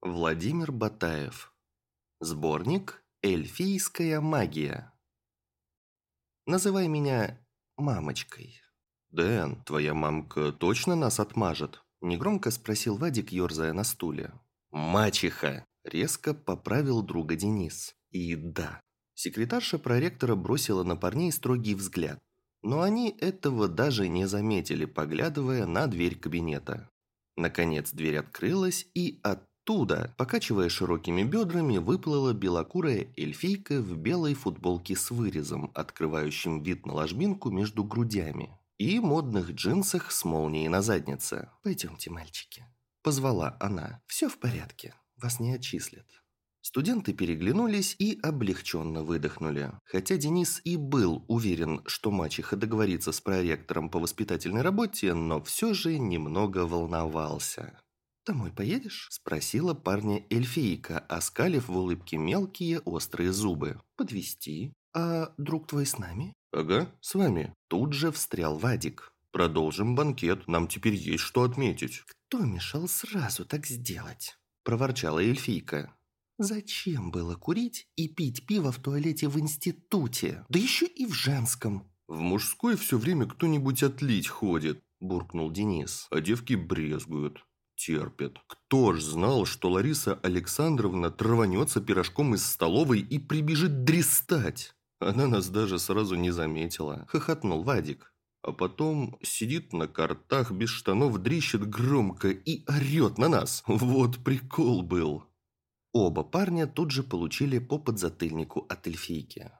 Владимир Батаев. Сборник «Эльфийская магия». Называй меня мамочкой. «Дэн, твоя мамка точно нас отмажет?» Негромко спросил Вадик, ерзая на стуле. «Мачеха!» – резко поправил друга Денис. И да, секретарша проректора бросила на парней строгий взгляд. Но они этого даже не заметили, поглядывая на дверь кабинета. Наконец дверь открылась, и от Оттуда, покачивая широкими бедрами, выплыла белокурая эльфийка в белой футболке с вырезом, открывающим вид на ложбинку между грудями, и модных джинсах с молнией на заднице. «Пойдемте, мальчики», – позвала она. «Все в порядке, вас не отчислят». Студенты переглянулись и облегченно выдохнули. Хотя Денис и был уверен, что мачеха договорится с проректором по воспитательной работе, но все же немного волновался. «Домой поедешь?» – спросила парня эльфийка, оскалив в улыбке мелкие острые зубы. Подвести. «А друг твой с нами?» «Ага, с вами». Тут же встрял Вадик. «Продолжим банкет, нам теперь есть что отметить». «Кто мешал сразу так сделать?» – проворчала эльфийка. «Зачем было курить и пить пиво в туалете в институте? Да еще и в женском!» «В мужской все время кто-нибудь отлить ходит», – буркнул Денис. «А девки брезгуют» терпят. Кто ж знал, что Лариса Александровна траванется пирожком из столовой и прибежит дрестать? Она нас даже сразу не заметила. Хохотнул Вадик. А потом сидит на картах без штанов, дрищет громко и орет на нас. Вот прикол был. Оба парня тут же получили по подзатыльнику от эльфийки.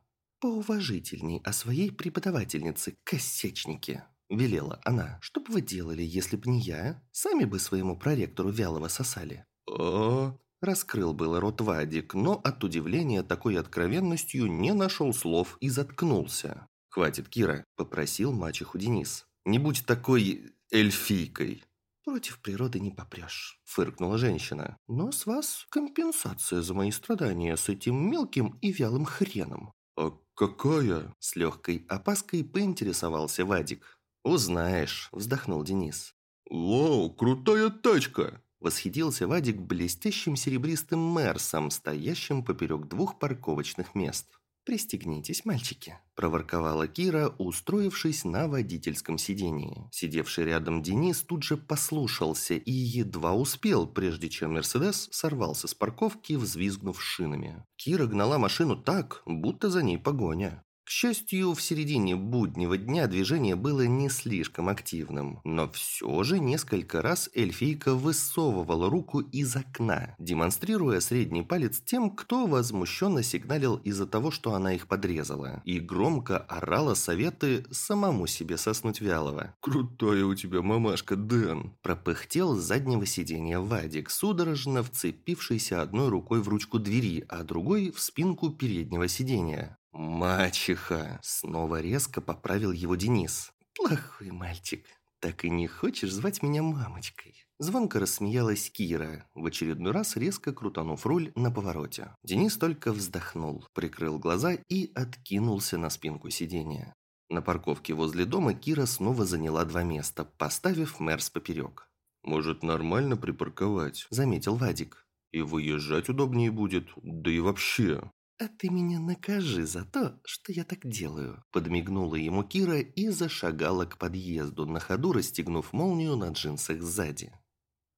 Поуважительней о своей преподавательнице, косячники. – велела она. «Что бы вы делали, если б не я? Сами бы своему проректору вялого сосали». «А?» Раскрыл было рот Вадик, но от удивления такой откровенностью не нашел слов и заткнулся. «Хватит, Кира», – попросил мачеху Денис. «Не будь такой эльфийкой». «Против природы не попрешь», – фыркнула женщина. «Но с вас компенсация за мои страдания с этим мелким и вялым хреном». «А какая?» – с легкой опаской поинтересовался Вадик. «Узнаешь», – вздохнул Денис. «Вау, крутая тачка!» Восхитился Вадик блестящим серебристым Мерсом, стоящим поперек двух парковочных мест. «Пристегнитесь, мальчики», – проворковала Кира, устроившись на водительском сидении. Сидевший рядом Денис тут же послушался и едва успел, прежде чем Мерседес сорвался с парковки, взвизгнув шинами. Кира гнала машину так, будто за ней погоня. К счастью, в середине буднего дня движение было не слишком активным, но все же несколько раз эльфийка высовывала руку из окна, демонстрируя средний палец тем, кто возмущенно сигналил из-за того, что она их подрезала, и громко орала советы самому себе соснуть вялого. «Крутая у тебя мамашка, Дэн!» пропыхтел с заднего сиденья Вадик, судорожно вцепившийся одной рукой в ручку двери, а другой в спинку переднего сиденья. «Мачеха!» – снова резко поправил его Денис. «Плохой мальчик. Так и не хочешь звать меня мамочкой?» Звонко рассмеялась Кира, в очередной раз резко крутанув руль на повороте. Денис только вздохнул, прикрыл глаза и откинулся на спинку сиденья. На парковке возле дома Кира снова заняла два места, поставив Мерс поперек. «Может, нормально припарковать?» – заметил Вадик. «И выезжать удобнее будет, да и вообще». «А ты меня накажи за то, что я так делаю», – подмигнула ему Кира и зашагала к подъезду, на ходу расстегнув молнию на джинсах сзади.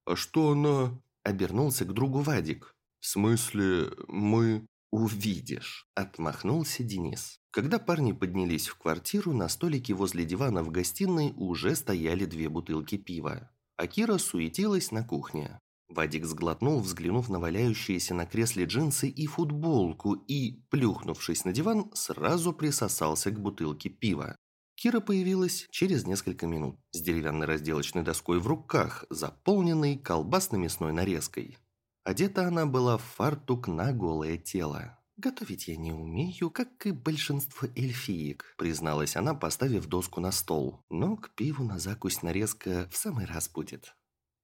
«А что она?» – обернулся к другу Вадик. «В смысле, мы...» «Увидишь», – отмахнулся Денис. Когда парни поднялись в квартиру, на столике возле дивана в гостиной уже стояли две бутылки пива. А Кира суетилась на кухне. Вадик сглотнул, взглянув на валяющиеся на кресле джинсы и футболку и, плюхнувшись на диван, сразу присосался к бутылке пива. Кира появилась через несколько минут с деревянной разделочной доской в руках, заполненной колбасно-мясной нарезкой. Одета она была в фартук на голое тело. «Готовить я не умею, как и большинство эльфиек», призналась она, поставив доску на стол. «Но к пиву на закусь нарезка в самый раз будет».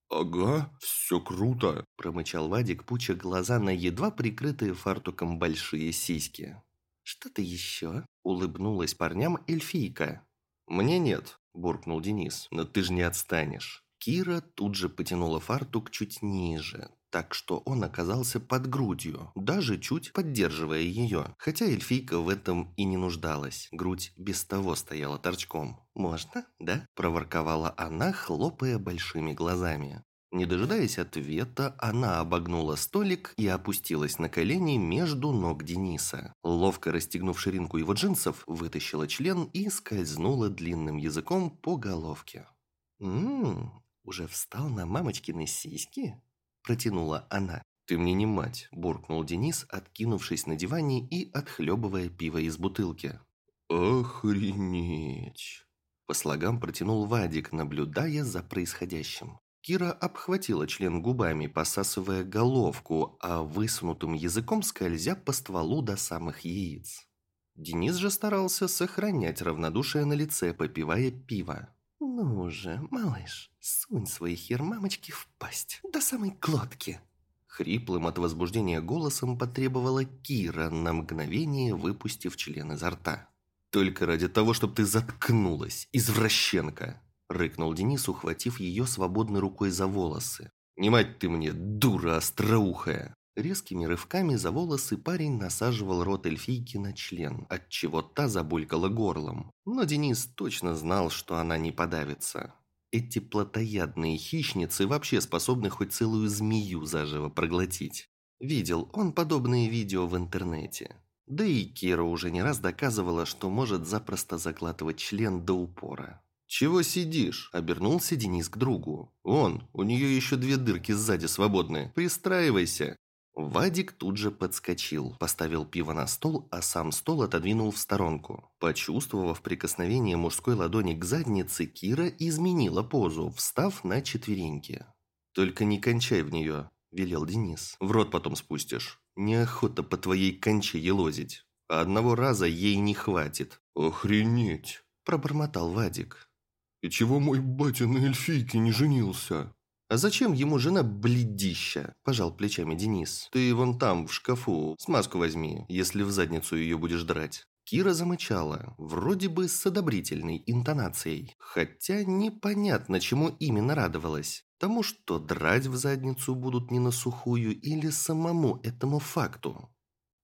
«Ага, все круто», – промычал Вадик, пуча глаза на едва прикрытые фартуком большие сиськи. «Что-то еще?» – улыбнулась парням эльфийка. «Мне нет», – буркнул Денис, – «но ты же не отстанешь». Кира тут же потянула фартук чуть ниже, так что он оказался под грудью, даже чуть поддерживая ее. Хотя эльфийка в этом и не нуждалась. Грудь без того стояла торчком. «Можно, да?» – проворковала она, хлопая большими глазами. Не дожидаясь ответа, она обогнула столик и опустилась на колени между ног Дениса. Ловко расстегнув ширинку его джинсов, вытащила член и скользнула длинным языком по головке. «Ммм, уже встал на мамочкины сиськи?» – протянула она. «Ты мне не мать», – буркнул Денис, откинувшись на диване и отхлебывая пиво из бутылки. «Охренеть!» По слогам протянул Вадик, наблюдая за происходящим. Кира обхватила член губами, посасывая головку, а высунутым языком скользя по стволу до самых яиц. Денис же старался сохранять равнодушие на лице, попивая пиво. «Ну же, малыш, сунь свои хер мамочки в пасть, до самой глотки!» Хриплым от возбуждения голосом потребовала Кира, на мгновение выпустив член изо рта. «Только ради того, чтобы ты заткнулась, извращенка!» Рыкнул Денис, ухватив ее свободной рукой за волосы. «Не мать ты мне, дура остроухая!» Резкими рывками за волосы парень насаживал рот эльфийки на член, отчего та забулькала горлом. Но Денис точно знал, что она не подавится. Эти плотоядные хищницы вообще способны хоть целую змею заживо проглотить. Видел он подобные видео в интернете. Да и Кира уже не раз доказывала, что может запросто заглатывать член до упора. «Чего сидишь?» – обернулся Денис к другу. «Он, у нее еще две дырки сзади свободны. Пристраивайся!» Вадик тут же подскочил, поставил пиво на стол, а сам стол отодвинул в сторонку. Почувствовав прикосновение мужской ладони к заднице, Кира изменила позу, встав на четвереньки. «Только не кончай в нее», – велел Денис. «В рот потом спустишь. Неохота по твоей конче елозить. Одного раза ей не хватит». «Охренеть!» – пробормотал Вадик. И чего мой батя на эльфийке не женился? А зачем ему жена бледища? Пожал плечами Денис. Ты вон там, в шкафу, смазку возьми, если в задницу ее будешь драть. Кира замычала, вроде бы с одобрительной интонацией. Хотя непонятно, чему именно радовалась. Тому, что драть в задницу будут не на сухую или самому этому факту.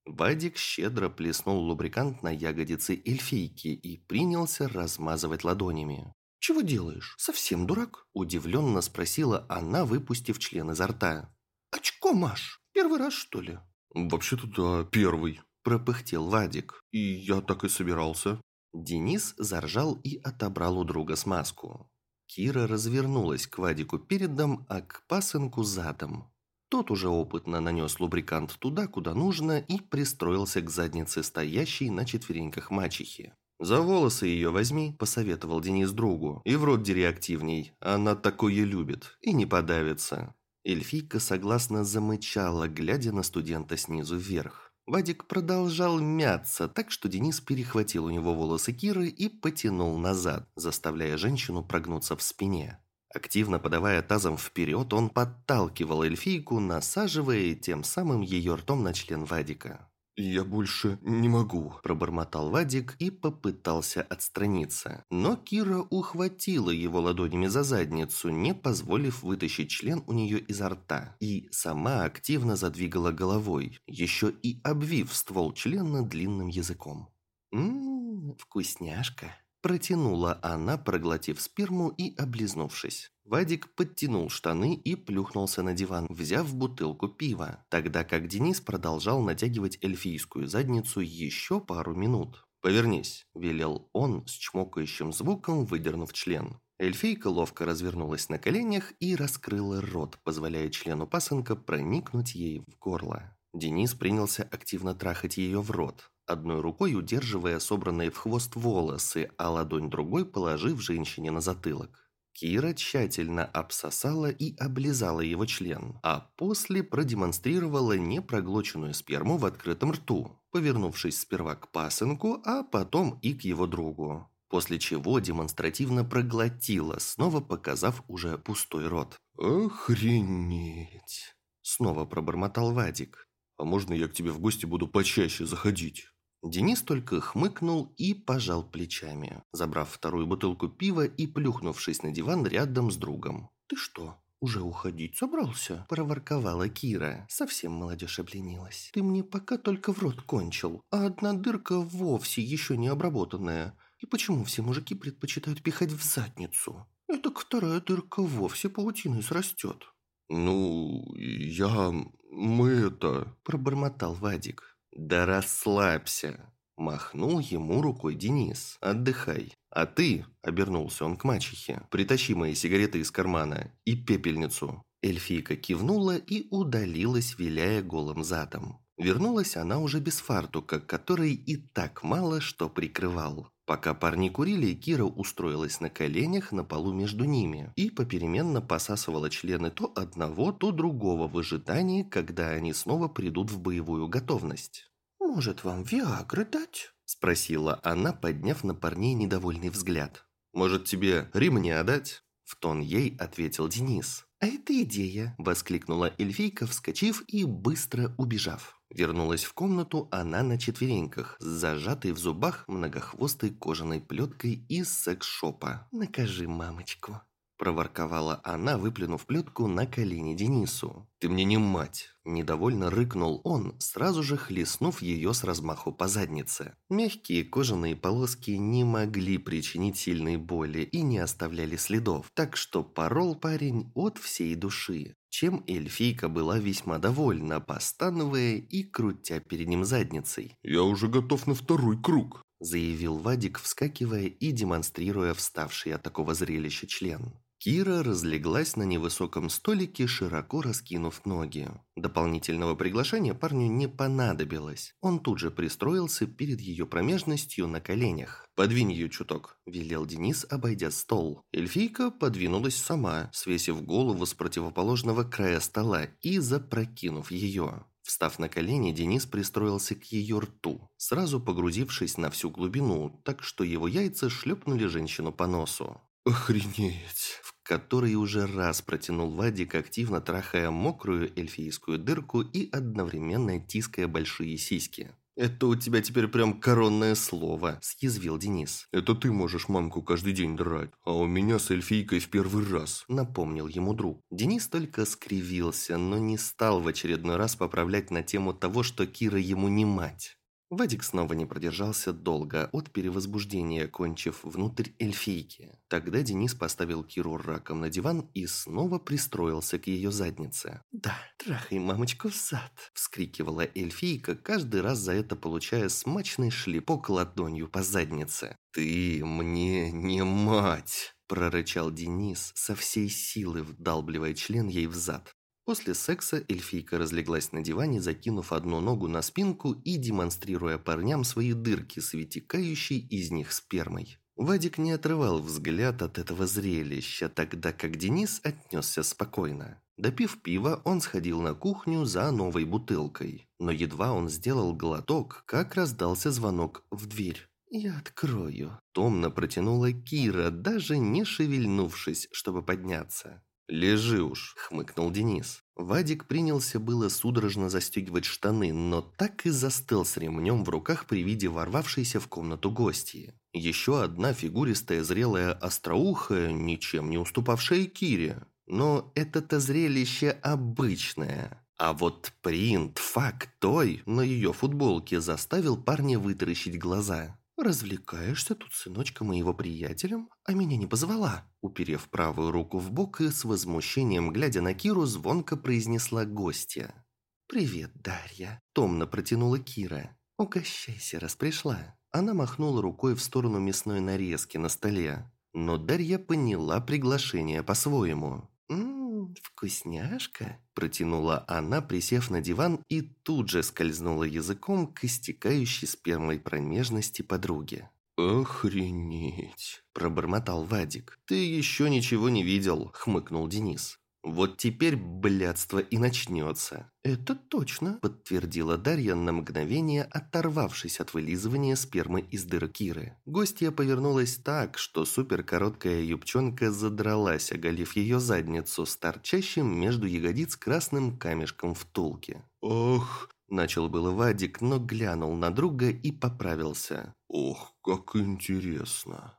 Вадик щедро плеснул лубрикант на ягодицы эльфийки и принялся размазывать ладонями. «Чего делаешь? Совсем дурак?» – удивленно спросила она, выпустив член изо рта. «Очко, Маш, первый раз, что ли?» «Вообще-то да, первый», – пропыхтел Вадик. «И я так и собирался». Денис заржал и отобрал у друга смазку. Кира развернулась к Вадику передом, а к пасынку задом. Тот уже опытно нанес лубрикант туда, куда нужно, и пристроился к заднице стоящей на четвереньках мачехи. «За волосы ее возьми», – посоветовал Денис другу. «И в рот дери активней. Она такое любит. И не подавится». Эльфийка согласно замычала, глядя на студента снизу вверх. Вадик продолжал мяться, так что Денис перехватил у него волосы Киры и потянул назад, заставляя женщину прогнуться в спине. Активно подавая тазом вперед, он подталкивал эльфийку, насаживая тем самым ее ртом на член Вадика. «Я больше не могу», – пробормотал Вадик и попытался отстраниться. Но Кира ухватила его ладонями за задницу, не позволив вытащить член у нее изо рта. И сама активно задвигала головой, еще и обвив ствол члена длинным языком. «Ммм, вкусняшка», Протянула она, проглотив сперму и облизнувшись. Вадик подтянул штаны и плюхнулся на диван, взяв бутылку пива, тогда как Денис продолжал натягивать эльфийскую задницу еще пару минут. «Повернись», – велел он с чмокающим звуком, выдернув член. Эльфийка ловко развернулась на коленях и раскрыла рот, позволяя члену пасынка проникнуть ей в горло. Денис принялся активно трахать ее в рот, одной рукой удерживая собранные в хвост волосы, а ладонь другой положив женщине на затылок. Кира тщательно обсосала и облизала его член, а после продемонстрировала непроглоченную сперму в открытом рту, повернувшись сперва к пасынку, а потом и к его другу. После чего демонстративно проглотила, снова показав уже пустой рот. «Охренеть!» Снова пробормотал Вадик. «А можно я к тебе в гости буду почаще заходить?» Денис только хмыкнул и пожал плечами, забрав вторую бутылку пива и плюхнувшись на диван рядом с другом. «Ты что, «Уже уходить собрался?» – проворковала Кира. Совсем молодежь обленилась. «Ты мне пока только в рот кончил, а одна дырка вовсе еще не обработанная. И почему все мужики предпочитают пихать в задницу? Это вторая дырка вовсе паутиной срастет». «Ну, я... мы это...» – пробормотал Вадик. «Да расслабься!» – махнул ему рукой Денис. «Отдыхай. А ты...» – обернулся он к мачехе. «Притащи мои сигареты из кармана и пепельницу». Эльфийка кивнула и удалилась, виляя голым задом. Вернулась она уже без фартука, который и так мало что прикрывал. Пока парни курили, Кира устроилась на коленях на полу между ними и попеременно посасывала члены то одного, то другого в ожидании, когда они снова придут в боевую готовность. «Может, вам Виагры дать?» – спросила она, подняв на парней недовольный взгляд. «Может, тебе ремня дать?» – в тон ей ответил Денис. «А это идея!» – воскликнула эльфийка, вскочив и быстро убежав. Вернулась в комнату она на четвереньках, с зажатой в зубах многохвостой кожаной плеткой из секс-шопа. «Накажи мамочку!» проворковала она, выплюнув плетку на колени Денису. «Ты мне не мать!» Недовольно рыкнул он, сразу же хлестнув ее с размаху по заднице. Мягкие кожаные полоски не могли причинить сильной боли и не оставляли следов, так что порол парень от всей души чем эльфийка была весьма довольна, постановая и крутя перед ним задницей. «Я уже готов на второй круг», заявил Вадик, вскакивая и демонстрируя вставший от такого зрелища член. Кира разлеглась на невысоком столике, широко раскинув ноги. Дополнительного приглашения парню не понадобилось. Он тут же пристроился перед ее промежностью на коленях. «Подвинь ее чуток», – велел Денис, обойдя стол. Эльфийка подвинулась сама, свесив голову с противоположного края стола и запрокинув ее. Встав на колени, Денис пристроился к ее рту, сразу погрузившись на всю глубину, так что его яйца шлепнули женщину по носу. «Охренеть!» Который уже раз протянул Вадик, активно трахая мокрую эльфийскую дырку и одновременно тиская большие сиськи. «Это у тебя теперь прям коронное слово», – съязвил Денис. «Это ты можешь мамку каждый день драть, а у меня с эльфийкой в первый раз», – напомнил ему друг. Денис только скривился, но не стал в очередной раз поправлять на тему того, что Кира ему не мать. Вадик снова не продержался долго от перевозбуждения, кончив внутрь эльфийки. Тогда Денис поставил Киру раком на диван и снова пристроился к ее заднице. «Да, трахай мамочку в зад!» – вскрикивала эльфийка, каждый раз за это получая смачный шлепок ладонью по заднице. «Ты мне не мать!» – прорычал Денис, со всей силы вдалбливая член ей в зад. После секса эльфийка разлеглась на диване, закинув одну ногу на спинку и демонстрируя парням свои дырки с из них спермой. Вадик не отрывал взгляд от этого зрелища, тогда как Денис отнесся спокойно. Допив пива, он сходил на кухню за новой бутылкой. Но едва он сделал глоток, как раздался звонок в дверь. «Я открою», – томно протянула Кира, даже не шевельнувшись, чтобы подняться. «Лежи уж», – хмыкнул Денис. Вадик принялся было судорожно застегивать штаны, но так и застыл с ремнем в руках при виде ворвавшейся в комнату гости. Еще одна фигуристая зрелая остроухая, ничем не уступавшая Кире. Но это-то зрелище обычное. А вот принт, факт той на ее футболке заставил парня вытаращить глаза. «Развлекаешься тут, сыночка моего приятелем, а меня не позвала?» Уперев правую руку в бок и с возмущением, глядя на Киру, звонко произнесла гостья. «Привет, Дарья», – томно протянула Кира. «Угощайся, раз пришла». Она махнула рукой в сторону мясной нарезки на столе. Но Дарья поняла приглашение по-своему. «Ммм, вкусняшка!» – протянула она, присев на диван и тут же скользнула языком к истекающей спермой промежности подруги. «Охренеть!» – пробормотал Вадик. «Ты еще ничего не видел», – хмыкнул Денис. Вот теперь блядство и начнется. Это точно, подтвердила Дарья на мгновение, оторвавшись от вылизывания спермы из дыры Киры. Гостья повернулась так, что суперкороткая юбчонка задралась, оголив ее задницу с торчащим между ягодиц красным камешком втулки. «Ох!» – начал было Вадик, но глянул на друга и поправился. «Ох, как интересно!»